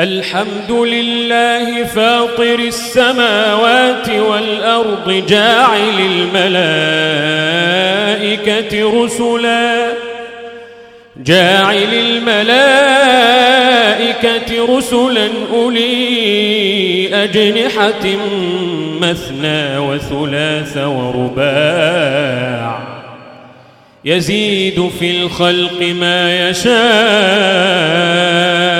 الحمد لله فاطر السماوات والأرض جاعل الملائكة رسلا. جاعل الملائكة رسلا أولي أجنحة مثنى وثلاث ورباع. يزيد في الخلق ما يشاء.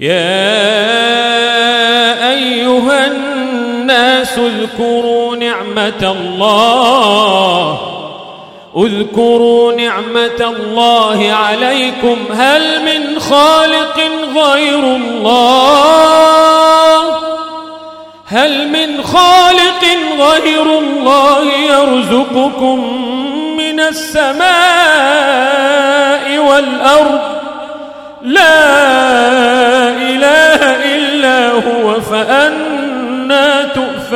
يا أيها الناس اذكروا نعمة الله. اذكروا نعمة الله عليكم. هل من خالق غير الله؟ هل من خالق غير الله يرزقكم من السماء والأرض؟ لا.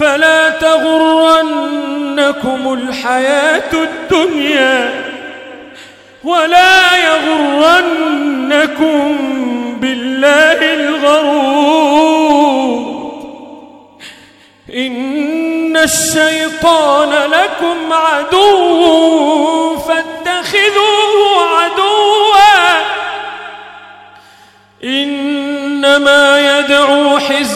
فلا تغرنكم الحياة الدنيا ولا يغرنكم بالله الغرور. إن الشيطان لكم عدو فاتخذوه عدوا. إنما يدعو حزبه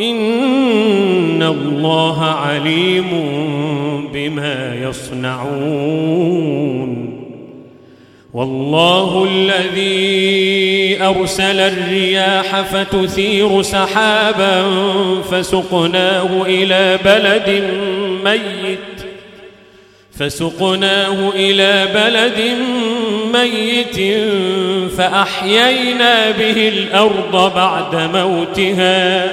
إن الله عليم بما يصنعون والله الذي أرسل الرياح فتثير سحابا فسقناه إلى بلد ميت فسقناه إلى بلد ميت فأحيينا به الأرض بعد موتها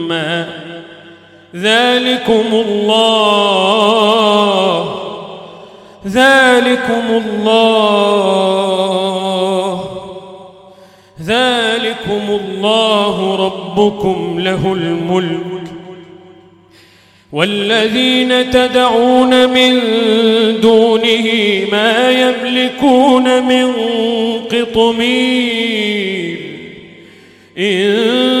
ذلكم الله. ذلكم الله. ذلكم الله ربكم له الملك. والذين تدعون من دونه ما يملكون من قطمير. إن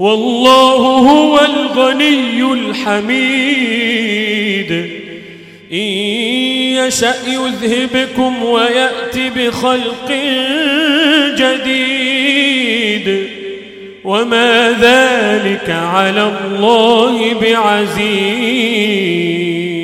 والله هو الغني الحميد. إن يشأ يذهبكم ويأتي بخلق جديد. وما ذلك على الله بعزيز.